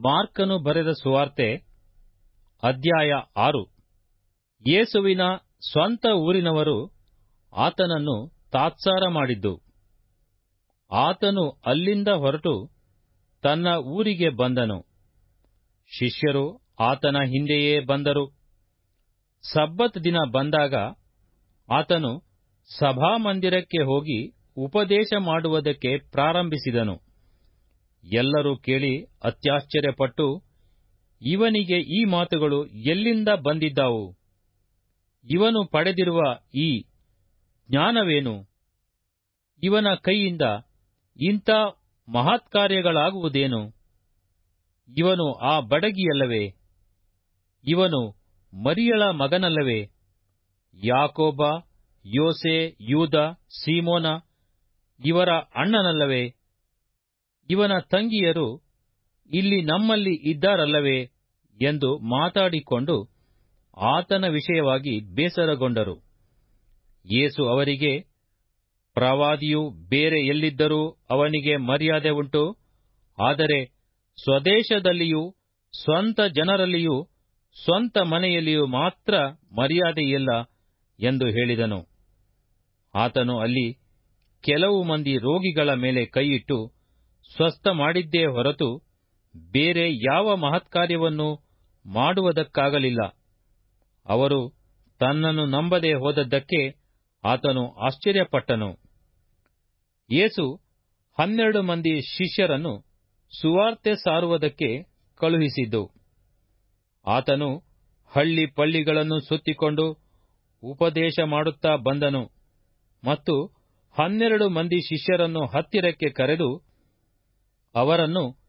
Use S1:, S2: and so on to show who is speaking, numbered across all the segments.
S1: ಮಾರ್ಕನು ಬರೆದ ಸುವಾರ್ತೆ, ಅಧ್ಯಾಯ ಆರು. ಯೇಸುವಿನ ಸ್ವಂತ ಊರಿನವರು ಆತನನ್ನು ತಾತ್ಸಾರ ಮಾಡಿದ್ದು. ಆತನು ಅಲ್ಲಿಂದ ಹೊರಟು ತನ್ನ ಊರಿಗೆ ಬಂದನು. ಶಿಷ್ಯರು ಆತನ ಹಿಂದೆಯೇ ಬಂದರು. ಸಬ್ಬತ್ ದಿನ ಬಂದಾಗ ಆತನು ಸಭಾಮಂದಿರಕ್ಕೆ ಹೋಗಿ ಉಪದೇಶ ಮಾಡುವುದಕ್ಕೆ ಪ್ರಾರಂಭಿಸಿದನು. ಎಲ್ಲರೂ ಕೇಳಿ ಅತ್ಯಾಶ್ಚರ್ಯಪಟ್ಟು, ಇವನಿಗೆ ಈ ಮಾತುಗಳು ಎಲ್ಲಿಂದ ಬಂದಿದ್ದಾವು? ಇವನು ಪಡೆದಿರುವ ಈ ಜ್ಞಾನವೇನು? ಇವನ ಕೈಯಿಂದ ಇಂಥ ಮಹತ್ಕಾರ್ಯಗಳಾಗುವುದೇನು? ಇವನು ಆ ಬಡಗಿಯಲ್ಲವೇ? ಇವನು ಮರಿಯಳ ಮಗನಲ್ಲವೇ? ಯಾಕೋಬ, ಯೋಸೆ, ಯೂದ, ಸೀಮೋನ, ಇವರ ಅಣ್ಣನಲ್ಲವೇ? ಇವನ ತಂಗಿಯರು ಇಲ್ಲಿ ನಮ್ಮಲ್ಲಿ ಇದ್ದಾರಲ್ಲವೇ ಎಂದು ಮಾತಾಡಿಕೊಂಡು ಆತನ ವಿಷಯವಾಗಿ ಬೇಸರಗೊಂಡರು. ಯೇಸು ಅವರಿಗೆ, ಪ್ರವಾದಿಯು ಬೇರೆ ಎಲ್ಲಿದ್ದರೂ ಅವನಿಗೆ ಮರ್ಯಾದೆ ಉಂಟು, ಆದರೆ ಸ್ವದೇಶದಲ್ಲಿಯೂ, ಸ್ವಂತ ಜನರಲ್ಲಿಯೂ, ಸ್ವಂತ ಮನೆಯಲ್ಲಿಯೂ ಮಾತ್ರ ಮರ್ಯಾದೆಯಿಲ್ಲ ಎಂದು ಹೇಳಿದನು. ಆತನು ಅಲ್ಲಿ ಕೆಲವು ಮಂದಿ ರೋಗಿಗಳ ಮೇಲೆ ಕೈಯಿಟ್ಟು ಸ್ವಸ್ಥ ಮಾಡಿದ್ದೇ ಹೊರತು ಬೇರೆ ಯಾವ ಮಹತ್ಕಾರ್ಯವನ್ನು ಮಾಡುವುದಕ್ಕಾಗಲಿಲ್ಲ. ಅವರು ತನ್ನನ್ನು ನಂಬದೆ ಹೋದದ್ದಕ್ಕೆ ಆತನು ಆಶ್ಚರ್ಯಪಟ್ಟನು. ಯೇಸು ಹನ್ನೆರಡು ಮಂದಿ ಶಿಷ್ಯರನ್ನು ಸುವಾರ್ತೆ ಸಾರುವುದಕ್ಕೆ ಕಳುಹಿಸಿದ್ದು. ಆತನು ಹಳ್ಳಿ ಪಳ್ಳಿಗಳನ್ನು ಸುತ್ತಿಕೊಂಡು ಉಪದೇಶ ಮಾಡುತ್ತಾ ಬಂದನು ಮತ್ತು ಹನ್ನೆರಡು ಮಂದಿ ಶಿಷ್ಯರನ್ನು ಹತ್ತಿರಕ್ಕೆ ಕರೆದು ಅವರನ್ನು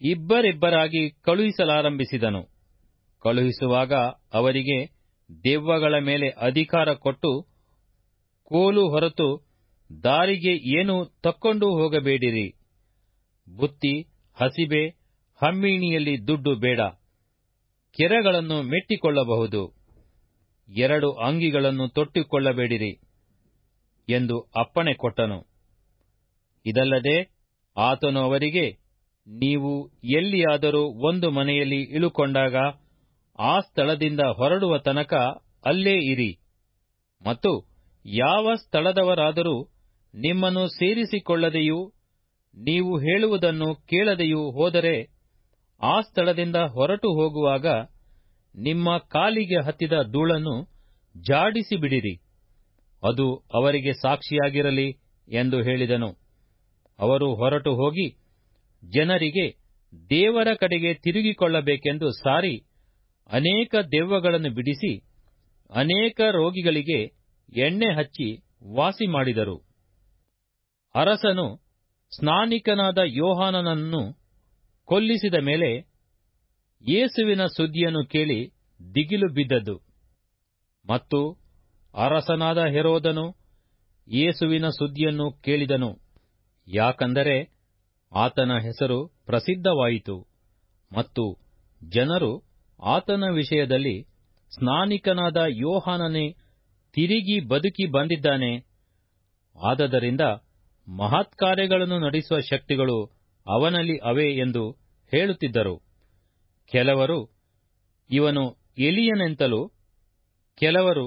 S1: ಇಬ್ಬರಿಬ್ಬರಾಗಿ ಕಳುಹಿಸಲಾರಂಭಿಸಿದನು. ಕಳುಹಿಸುವಾಗ ಅವರಿಗೆ ದೆವ್ವಗಳ ಮೇಲೆ ಅಧಿಕಾರ ಕೊಟ್ಟು ಕೋಲು ಹೊರತು ದಾರಿಗೆ ಏನೂ ತಕ್ಕೊಂಡು ಹೋಗಬೇಡಿರಿ. ಬುತ್ತಿ ಹಸಿಬೆ ಹಮ್ಮಿಣಿಯಲ್ಲಿ ದುಡ್ಡು ಬೇಡ. ಕೆರೆಗಳನ್ನು ಮೆಟ್ಟಿಕೊಳ್ಳಬಹುದು. ಎರಡು ಅಂಗಿಗಳನ್ನು ತೊಟ್ಟಿಕೊಳ್ಳಬೇಡಿರಿ ಎಂದು ಅಪ್ಪಣೆ ಕೊಟ್ಟನು. ಇದಲ್ಲದೆ ಆತನು ಅವರಿಗೆ, ನೀವು ಎಲ್ಲಿಯಾದರೂ ಒಂದು ಮನೆಯಲ್ಲಿ ಇಳುಕೊಂಡಾಗ ಆ ಸ್ಥಳದಿಂದ ಹೊರಡುವ ತನಕ ಅಲ್ಲೇ ಇರಿ. ಮತ್ತು ಯಾವ ಸ್ಥಳದವರಾದರೂ ನಿಮ್ಮನ್ನು ಸೇರಿಸಿಕೊಳ್ಳದೆಯೂ, ನೀವು ಹೇಳುವುದನ್ನು ಕೇಳದೆಯೂ ಹೋದರೆ ಆ ಸ್ಥಳದಿಂದ ಹೊರಟು ಹೋಗುವಾಗ ನಿಮ್ಮ ಕಾಲಿಗೆ ಹತ್ತಿದ ಧೂಳನ್ನು ಜಾಡಿಸಿ ಬಿಡಿರಿ ಅದು ಅವರಿಗೆ ಸಾಕ್ಷಿಯಾಗಿರಲಿ ಎಂದು ಹೇಳಿದನು. ಅವರು ಹೊರಟು ಹೋಗಿ ಜನರಿಗೆ ದೇವರ ಕಡೆಗೆ ತಿರುಗಿಕೊಳ್ಳಬೇಕೆಂದು ಸಾರಿ ಅನೇಕ ದೆವ್ವಗಳನ್ನು ಬಿಡಿಸಿ ಅನೇಕ ರೋಗಿಗಳಿಗೆ ಎಣ್ಣೆ ಹಚ್ಚಿ ವಾಸಿ ಮಾಡಿದರು. ಅರಸನು ಸ್ನಾನಿಕನಾದ ಯೋಹಾನನನ್ನು ಕೊಲ್ಲಿಸಿದ ಮೇಲೆ ಯೇಸುವಿನ ಸುದ್ದಿಯನ್ನು ಕೇಳಿ ದಿಗಿಲು ಬಿದ್ದದ್ದು. ಮತ್ತು ಅರಸನಾದ ಹೆರೋದನು ಯೇಸುವಿನ ಸುದ್ದಿಯನ್ನು ಕೇಳಿದನು. ಯಾಕಂದರೆ ಆತನ ಹೆಸರು ಪ್ರಸಿದ್ಧವಾಯಿತು ಮತ್ತು ಜನರು ಆತನ ವಿಷಯದಲ್ಲಿ ಸ್ನಾನಿಕನಾದ ಯೋಹಾನನೇ ತಿರುಗಿ ಬದುಕಿ ಬಂದಿದ್ದಾನೆ. ಆದದರಿಂದ ಮಹತ್ಕಾರ್ಯಗಳನ್ನು ನಡೆಸುವ ಶಕ್ತಿಗಳು ಅವನಲ್ಲಿ ಅವೆ ಎಂದು ಹೇಳುತ್ತಿದ್ದರು. ಕೆಲವರು, ಇವನು ಎಲಿಯನೆಂತಲೂ ಕೆಲವರು,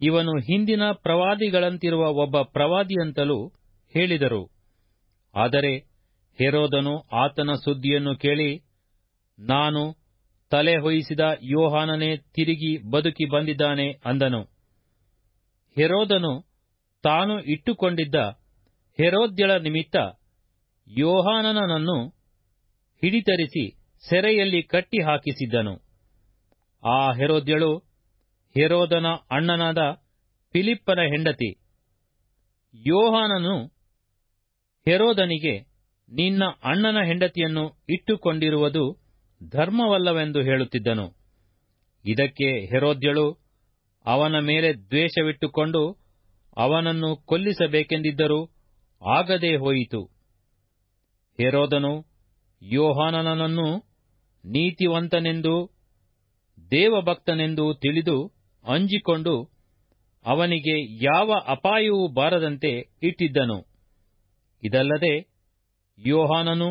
S1: ಇವನು ಹಿಂದಿನ ಪ್ರವಾದಿಗಳಂತಿರುವ ಒಬ್ಬ ಪ್ರವಾದಿಯಂತಲೂ ಹೇಳಿದರು. ಆದರೆ ಹೆರೋದನು ಆತನ ಸುದ್ದಿಯನ್ನು ಕೇಳಿ, ನಾನು ತಲೆ ಹೊಯಿಸಿದ ಯೋಹಾನನೇ ತಿರುಗಿ ಬದುಕಿ ಬಂದಿದ್ದಾನೆ ಅಂದನು. ಹೆರೋದನು ತಾನು ಇಟ್ಟುಕೊಂಡಿದ್ದ ಹೆರೋದ್ಯಳ ನಿಮಿತ್ತ ಯೋಹಾನನನ್ನು ಹಿಡಿತರಿಸಿ ಸೆರೆಯಲ್ಲಿ ಕಟ್ಟಿ ಹಾಕಿಸಿದ್ದನು ಆ ಹೆರೋದ್ಯಳು ಹೆರೋದನ ಅಣ್ಣನಾದ ಫಿಲಿಪ್ಪನ ಹೆಂಡತಿ. ಯೋಹಾನನು ಹೆರೋದನಿಗೆ, ನಿನ್ನ ಅಣ್ಣನ ಹೆಂಡತಿಯನ್ನು ಇಟ್ಟುಕೊಂಡಿರುವುದು ಧರ್ಮವಲ್ಲವೆಂದು ಹೇಳುತ್ತಿದ್ದನು. ಇದಕ್ಕೆ ಹೆರೋದ್ಯಳು, ಅವನ ಮೇಲೆ ದ್ವೇಷವಿಟ್ಟುಕೊಂಡು ಅವನನ್ನು ಕೊಲ್ಲಿಸಬೇಕೆಂದಿದ್ದರೂ ಆಗದೇ ಹೋಯಿತು. ಹೆರೋದನು, ಯೋಹಾನನನ್ನು ನೀತಿವಂತನೆಂದು, ದೇವಭಕ್ತನೆಂದು ತಿಳಿದು ಅಂಜಿಕೊಂಡು ಅವನಿಗೆ ಯಾವ ಅಪಾಯವೂ ಬಾರದಂತೆ ಇಟ್ಟಿದ್ದನು. ಇದಲ್ಲದೆ ಯೋಹಾನನು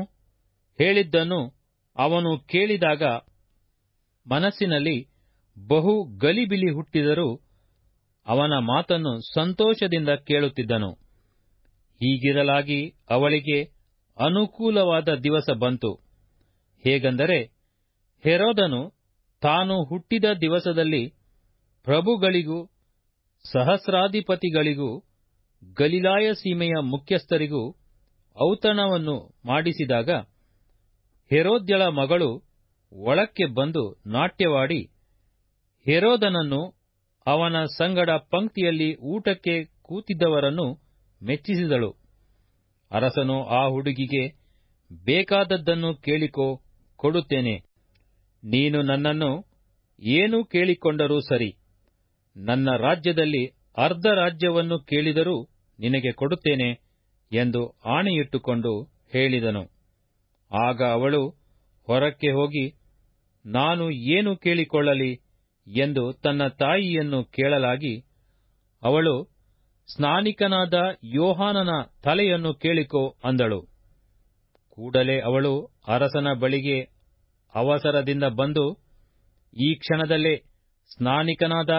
S1: ಹೇಳಿದ್ದನ್ನು ಅವನು ಕೇಳಿದಾಗ ಮನಸ್ಸಿನಲ್ಲಿ ಬಹು ಗಲಿಬಿಲಿ ಹುಟ್ಟಿದರೂ ಅವನ ಮಾತನ್ನು ಸಂತೋಷದಿಂದ ಕೇಳುತ್ತಿದ್ದನು. ಹೀಗಿರಲಾಗಿ ಅವಳಿಗೆ ಅನುಕೂಲವಾದ ದಿವಸ ಬಂತು. ಹೇಗೆಂದರೆ ಹೆರೋದನು ತಾನು ಹುಟ್ಟಿದ ದಿವಸದಲ್ಲಿ ಪ್ರಭುಗಳಿಗೂ ಸಹಸ್ರಾಧಿಪತಿಗಳಿಗೂ ಗಲಿಲಾಯ ಸೀಮೆಯ ಮುಖ್ಯಸ್ಥರಿಗೂ ಔತಣವನ್ನು ಮಾಡಿಸಿದಾಗ ಹೆರೋದ್ಯಳ ಮಗಳು ಒಳಕ್ಕೆ ಬಂದು ನಾಟ್ಯವಾಡಿ ಹೆರೋದನನ್ನು ಅವನ ಸಂಗಡ ಪಂಕ್ತಿಯಲ್ಲಿ ಊಟಕ್ಕೆ ಕೂತಿದ್ದವರನ್ನು ಮೆಚ್ಚಿಸಿದಳು. ಅರಸನು ಆ ಹುಡುಗಿಗೆ, ಬೇಕಾದದ್ದನ್ನು ಕೇಳಿಕೋ, ಕೊಡುತ್ತೇನೆ. ನೀನು ನನ್ನನ್ನು ಏನು ಕೇಳಿಕೊಂಡರೂ ಸರಿ. ನನ್ನ ರಾಜ್ಯದಲ್ಲಿ ಅರ್ಧ ರಾಜ್ಯವನ್ನು ಕೇಳಿದರೂ ನಿನಗೆ ಕೊಡುತ್ತೇನೆ. ಎಂದು ಆಣೆಯಿಟ್ಟುಕೊಂಡು ಹೇಳಿದನು. ಆಗ ಅವಳು, ಹೊರಕ್ಕೆ ಹೋಗಿ, ನಾನು ಏನು ಕೇಳಿಕೊಳ್ಳಲಿ? ಎಂದು ತನ್ನ ತಾಯಿಯನ್ನು ಕೇಳಲಾಗಿ, ಅವಳು, ಸ್ನಾನಿಕನಾದ ಯೋಹಾನನ ತಲೆಯನ್ನು ಕೇಳಿಕೋ, ಅಂದಳು. ಕೂಡಲೇ ಅವಳು ಅರಸನ ಬಳಿಗೆ ಅವಸರದಿಂದ ಬಂದು, ಈ ಕ್ಷಣದಲ್ಲೇ ಸ್ನಾನಿಕನಾದ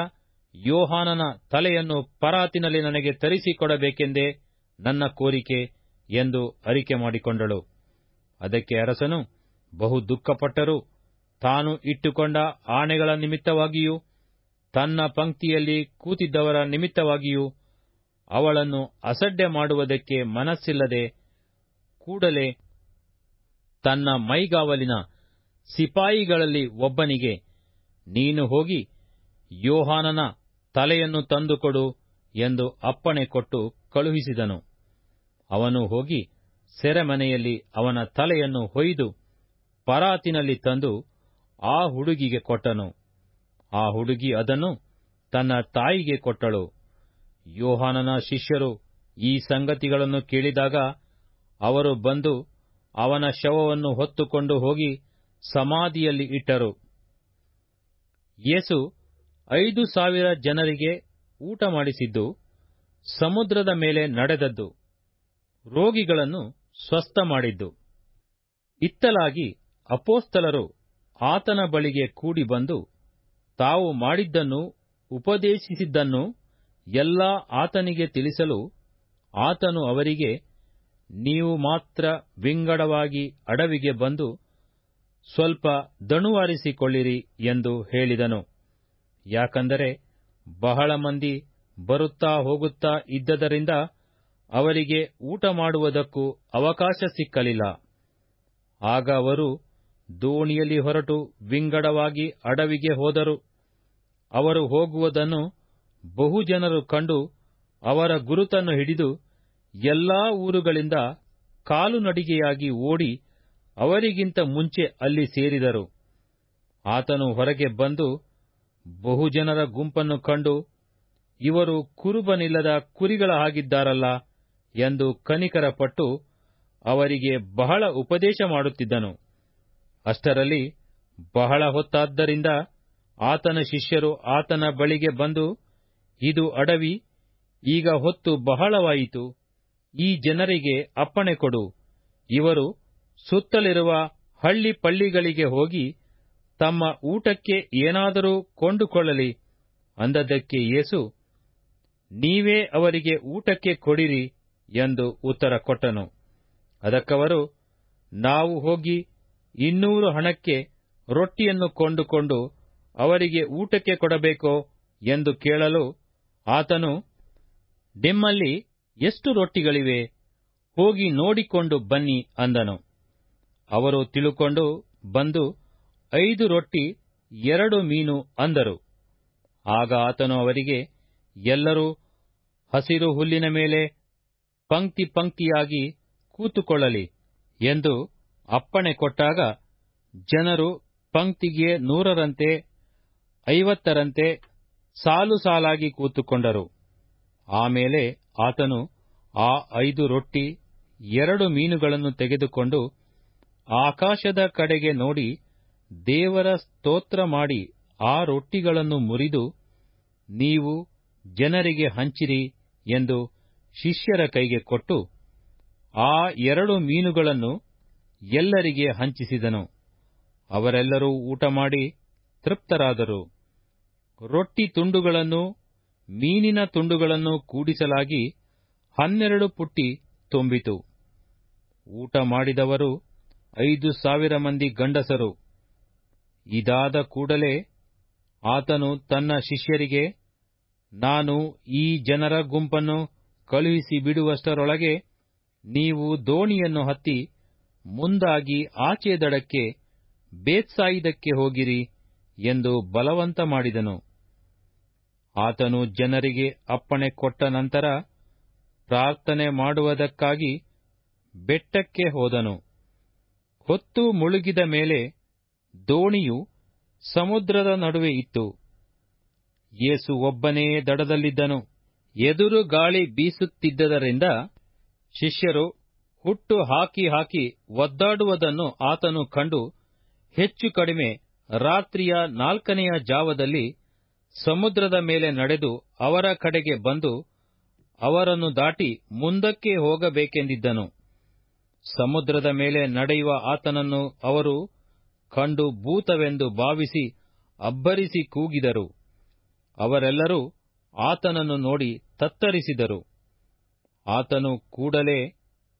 S1: ಯೋಹಾನನ ತಲೆಯನ್ನು ಪರಾತಿನಲ್ಲಿ ನನಗೆ ತರಿಸಿಕೊಡಬೇಕೆಂದೇ ನನ್ನ ಕೋರಿಕೆ ಎಂದು ಅರಿಕೆ ಮಾಡಿಕೊಂಡಳು. ಅದಕ್ಕೆ ಅರಸನು ಬಹು ದುಃಖಪಟ್ಟರು ತಾನು ಇಟ್ಟುಕೊಂಡ ಆಣೆಗಳ ನಿಮಿತ್ತವಾಗಿಯೂ ತನ್ನ ಪಂಕ್ತಿಯಲ್ಲಿ ಕೂತಿದ್ದವರ ನಿಮಿತ್ತವಾಗಿಯೂ ಅವಳನ್ನು ಅಸಡ್ಡೆ ಮಾಡುವುದಕ್ಕೆ ಮನಸ್ಸಿಲ್ಲದೆ ಕೂಡಲೇ ತನ್ನ ಮೈಗಾವಲಿನ ಸಿಪಾಯಿಗಳಲ್ಲಿ ಒಬ್ಬನಿಗೆ, ನೀನು ಹೋಗಿ ಯೋಹಾನನ ತಲೆಯನ್ನು ತಂದುಕೊಡು ಎಂದು ಅಪ್ಪಣೆ ಕೊಟ್ಟು ಕಳುಹಿಸಿದನು. ಅವನು ಹೋಗಿ ಸೆರೆಮನೆಯಲ್ಲಿ ಅವನ ತಲೆಯನ್ನು ಹೊಯ್ದು ಪರಾತಿನಲ್ಲಿ ತಂದು ಆ ಹುಡುಗಿಗೆ ಕೊಟ್ಟನು. ಆ ಹುಡುಗಿ ಅದನ್ನು ತನ್ನ ತಾಯಿಗೆ ಕೊಟ್ಟಳು. ಯೋಹಾನನ ಶಿಷ್ಯರು ಈ ಸಂಗತಿಗಳನ್ನು ಕೇಳಿದಾಗ ಅವರು ಬಂದು ಅವನ ಶವವನ್ನು ಹೊತ್ತುಕೊಂಡು ಹೋಗಿ ಸಮಾಧಿಯಲ್ಲಿ ಇಟ್ಟರು. ಯೇಸು ಐದು ಸಾವಿರ ಜನರಿಗೆ ಊಟ ಮಾಡಿಸಿದ್ದು ಸಮುದ್ರದ ಮೇಲೆ ನಡೆದದ್ದು. ರೋಗಿಗಳನ್ನು ಸ್ವಸ್ಥ ಮಾಡಿದ್ದು. ಇತ್ತಲಾಗಿ ಅಪೋಸ್ತಲರು ಆತನ ಬಳಿಗೆ ಕೂಡಿ ಬಂದು, ತಾವು ಮಾಡಿದ್ದನ್ನು ಉಪದೇಶಿಸಿದ್ದನ್ನು ಎಲ್ಲ ಆತನಿಗೆ ತಿಳಿಸಲು ಆತನು ಅವರಿಗೆ, ನೀವು ಮಾತ್ರ ವಿಂಗಡವಾಗಿ ಅಡವಿಗೆ ಬಂದು ಸ್ವಲ್ಪ ದಣುವಾರಿಸಿಕೊಳ್ಳಿರಿ ಎಂದು ಹೇಳಿದನು. ಯಾಕಂದರೆ ಬಹಳ ಮಂದಿ ಬರುತ್ತಾ ಹೋಗುತ್ತಾ ಇದ್ದದರಿಂದ ಅವರಿಗೆ ಊಟ ಮಾಡುವುದಕ್ಕೂ ಅವಕಾಶ ಸಿಕ್ಕಲಿಲ್ಲ. ಆಗ ಅವರು ದೋಣಿಯಲ್ಲಿ ಹೊರಟು ವಿಂಗಡವಾಗಿ ಅಡವಿಗೆ ಹೋದರು. ಅವರು ಹೋಗುವುದನ್ನು ಬಹುಜನರು ಕಂಡು ಅವರ ಗುರುತನ್ನು ಹಿಡಿದು ಎಲ್ಲಾ ಊರುಗಳಿಂದ ಕಾಲುನಡಿಗೆಯಾಗಿ ಓಡಿ ಅವರಿಗಿಂತ ಮುಂಚೆ ಅಲ್ಲಿ ಸೇರಿದರು. ಆತನು ಹೊರಗೆ ಬಂದು ಬಹುಜನರ ಗುಂಪನ್ನು ಕಂಡು, ಇವರು ಕುರುಬನಿಲ್ಲದ ಕುರಿಗಳ ಹಾಗಿದ್ದಾರಲ್ಲ ಎಂದು ಕನಿಕರಪಟ್ಟು ಅವರಿಗೆ ಬಹಳ ಉಪದೇಶ ಮಾಡುತ್ತಿದ್ದನು. ಅಷ್ಟರಲ್ಲಿ ಬಹಳ ಹೊತ್ತಾದ್ದರಿಂದ ಆತನ ಶಿಷ್ಯರು ಆತನ ಬಳಿಗೆ ಬಂದು, ಇದು ಅಡವಿ, ಈಗ ಹೊತ್ತು ಬಹಳವಾಯಿತು, ಈ ಜನರಿಗೆ ಅಪ್ಪಣೆ ಕೊಡು. ಇವರು ಸುತ್ತಲಿರುವ ಹಳ್ಳಿ ಪಳ್ಳಿಗಳಿಗೆ ಹೋಗಿ ತಮ್ಮ ಊಟಕ್ಕೆ ಏನಾದರೂ ಕೊಂಡುಕೊಳ್ಳಲಿ. ಅಂದದ್ದಕ್ಕೆ ಯೇಸು, ನೀವೇ ಅವರಿಗೆ ಊಟಕ್ಕೆ ಕೊಡಿರಿ. ಎಂದು ಉತ್ತರ ಕೊಟ್ಟನು. ಅದಕ್ಕವರು, ನಾವು ಹೋಗಿ ಇನ್ನೂರು ಹಣಕ್ಕೆ ರೊಟ್ಟಿಯನ್ನು ಕೊಂಡುಕೊಂಡು ಅವರಿಗೆ ಊಟಕ್ಕೆ ಕೊಡಬೇಕೋ ಎಂದು ಕೇಳಲು ಆತನು, ನಿಮ್ಮಲ್ಲಿ ಎಷ್ಟು ರೊಟ್ಟಿಗಳಿವೆ? ಹೋಗಿ ನೋಡಿಕೊಂಡು ಬನ್ನಿ ಅಂದನು. ಅವರು ತಿಳುಕೊಂಡು ಬಂದು, ಐದು ರೊಟ್ಟಿ, ಎರಡು ಮೀನು ಅಂದರು. ಆಗ ಆತನು ಅವರಿಗೆ, ಎಲ್ಲರೂ ಹಸಿರು ಹುಲ್ಲಿನ ಮೇಲೆ ಪಂಕ್ತಿ ಪಂಕ್ತಿಯಾಗಿ ಕೂತುಕೊಳ್ಳಲಿ ಎಂದು ಅಪ್ಪಣೆ ಕೊಟ್ಟಾಗ ಜನರು ಪಂಕ್ತಿಗೆ ನೂರರಂತೆ, ಐವತ್ತರಂತೆ ಸಾಲು ಸಾಲಾಗಿ ಕೂತುಕೊಂಡರು. ಆಮೇಲೆ ಆತನು ಆ ಐದು ರೊಟ್ಟಿ, ಎರಡು ಮೀನುಗಳನ್ನು ತೆಗೆದುಕೊಂಡು ಆಕಾಶದ ಕಡೆಗೆ ನೋಡಿ ದೇವರ ಸ್ತೋತ್ರ ಮಾಡಿ ಆ ರೊಟ್ಟಿಗಳನ್ನು ಮುರಿದು, ನೀವು ಜನರಿಗೆ ಹಂಚಿರಿ ಎಂದು ಶಿಷ್ಯರ ಕೈಗೆ ಕೊಟ್ಟು ಆ ಎರಡು ಮೀನುಗಳನ್ನು ಎಲ್ಲರಿಗೆ ಹಂಚಿಸಿದನು. ಅವರೆಲ್ಲರೂ ಊಟ ಮಾಡಿ ತೃಪ್ತರಾದರು. ರೊಟ್ಟಿ ತುಂಡುಗಳನ್ನು, ಮೀನಿನ ತುಂಡುಗಳನ್ನು ಕೂಡಿಸಲಾಗಿ ಹನ್ನೆರಡು ಪುಟ್ಟಿ ತುಂಬಿತು. ಊಟ ಮಾಡಿದವರು ಐದು ಸಾವಿರ ಮಂದಿ ಗಂಡಸರು. ಇದಾದ ಕೂಡಲೇ ಆತನು ತನ್ನ ಶಿಷ್ಯರಿಗೆ, ನಾನು ಈ ಜನರ ಗುಂಪನ್ನು ಕಳುಹಿಸಿ ಬಿಡುವಷ್ಟರೊಳಗೆ ನೀವು ದೋಣಿಯನ್ನು ಹತ್ತಿ ಮುಂದಾಗಿ ಆಚೆ ದಡಕ್ಕೆ, ಬೇತ್ಸಾಯಿದಕ್ಕೆ ಹೋಗಿರಿ ಎಂದು ಬಲವಂತ ಮಾಡಿದನು. ಆತನು ಜನರಿಗೆ ಅಪ್ಪಣೆ ಕೊಟ್ಟ ನಂತರ ಪ್ರಾರ್ಥನೆ ಮಾಡುವುದಕ್ಕಾಗಿ ಬೆಟ್ಟಕ್ಕೆ ಹೋದನು. ಹೊತ್ತು ಮುಳುಗಿದ ಮೇಲೆ ದೋಣಿಯು ಸಮುದ್ರದ ನಡುವೆ ಇತ್ತು. ಯೇಸು ಒಬ್ಬನೇ ದಡದಲ್ಲಿದ್ದನು. ಎದುರು ಗಾಳಿ ಬೀಸುತ್ತಿದ್ದರಿಂದ ಶಿಷ್ಯರು ಹುಟ್ಟು ಹಾಕಿ ಹಾಕಿ ಒದ್ದಾಡುವುದನ್ನು ಆತನು ಕಂಡು ಹೆಚ್ಚು ಕಡಿಮೆ ರಾತ್ರಿಯ ನಾಲ್ಕನೆಯ ಜಾವದಲ್ಲಿ ಸಮುದ್ರದ ಮೇಲೆ ನಡೆದು ಅವರ ಕಡೆಗೆ ಬಂದು ಅವರನ್ನು ದಾಟಿ ಮುಂದಕ್ಕೆ ಹೋಗಬೇಕೆಂದಿದ್ದನು. ಸಮುದ್ರದ ಮೇಲೆ ನಡೆಯುವ ಆತನನ್ನು ಅವರು ಕಂಡು ಭೂತವೆಂದು ಭಾವಿಸಿ ಅಬ್ಬರಿಸಿ ಕೂಗಿದರು. ಅವರೆಲ್ಲರೂ ಆತನನ್ನು ನೋಡಿ ತತ್ತರಿಸಿದರು. ಆತನು ಕೂಡಲೇ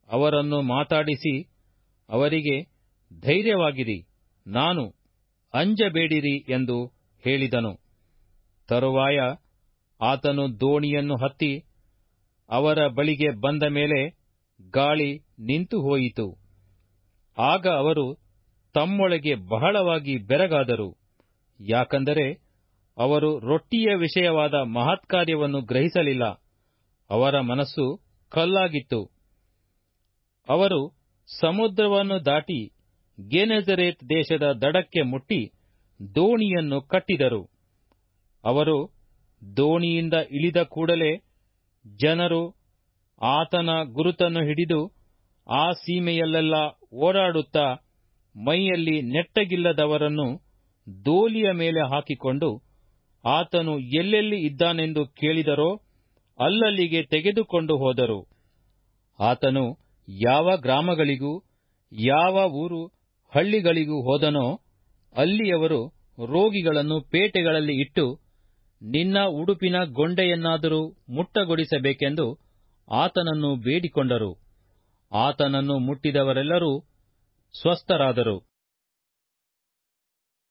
S1: ಅವರನ್ನು ಮಾತಾಡಿಸಿ, ಅವರಿಗೆ, ಧೈರ್ಯವಾಗಿರಿ, ನಾನು ಅಂಜಬೇಡಿರಿ ಎಂದು ಹೇಳಿದನು. ತರುವಾಯ ಆತನು ದೋಣಿಯನ್ನು ಹತ್ತಿ ಅವರ ಬಳಿಗೆ ಬಂದ ಮೇಲೆ ಗಾಳಿ ನಿಂತು ಹೋಯಿತು. ಆಗ ಅವರು ತಮ್ಮೊಳಗೆ ಬಹಳವಾಗಿ ಬೆರಗಾದರು. ಯಾಕಂದರೆ ಅವರು ರೊಟ್ಟಿಯ ವಿಷಯವಾದ ಮಹತ್ಕಾರ್ಯವನ್ನು ಗ್ರಹಿಸಲಿಲ್ಲ. ಅವರ ಮನಸ್ಸು ಕಲ್ಲಾಗಿತ್ತು. ಅವರು ಸಮುದ್ರವನ್ನು ದಾಟಿ ಗೆನೆಜರೇತ್ ದೇಶದ ದಡಕ್ಕೆ ಮುಟ್ಟಿ ದೋಣಿಯನ್ನು ಕಟ್ಟಿದರು. ಅವರು ದೋಣಿಯಿಂದ ಇಳಿದ ಕೂಡಲೇ ಜನರು ಆತನ ಗುರುತನ್ನು ಹಿಡಿದು ಆ ಸೀಮೆಯಲ್ಲೆಲ್ಲ ಓಡಾಡುತ್ತಾ ಮೈಯಲ್ಲಿ ನೆಟ್ಟಗಿಲ್ಲದವರನ್ನು ದೋಲಿಯ ಮೇಲೆ ಹಾಕಿಕೊಂಡು ಆತನು ಎಲ್ಲೆಲ್ಲಿ ಇದ್ದಾನೆಂದು ಕೇಳಿದರೋ ಅಲ್ಲಲ್ಲಿಗೆ ತೆಗೆದುಕೊಂಡು ಹೋದರು. ಆತನು ಯಾವ ಗ್ರಾಮಗಳಿಗೂ, ಯಾವ ಊರು, ಹಳ್ಳಿಗಳಿಗೂ ಹೋದನೋ ಅಲ್ಲಿಯವರು ರೋಗಿಗಳನ್ನು ಪೇಟೆಗಳಲ್ಲಿ ಇಟ್ಟು ನಿನ್ನ ಉಡುಪಿನ ಗೊಂಡೆಯನ್ನಾದರೂ ಮುಟ್ಟಗೊಡಿಸಬೇಕೆಂದು ಆತನನ್ನು ಬೇಡಿಕೊಂಡರು. ಆತನನ್ನು ಮುಟ್ಟಿದವರೆಲ್ಲರೂ ಸ್ವಸ್ಥರಾದರು.